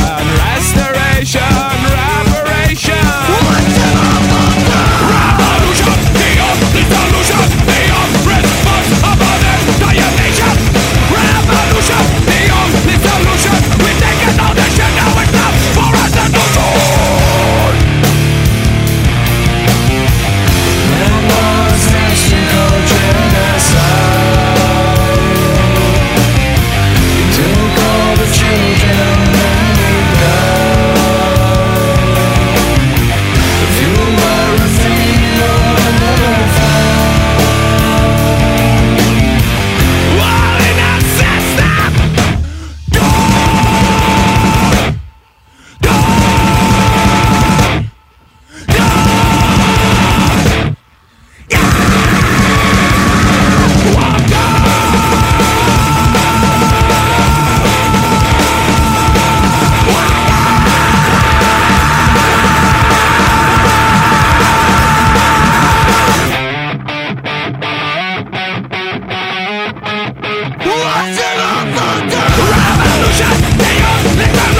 Last night Watch it all our down. Revolution, neon,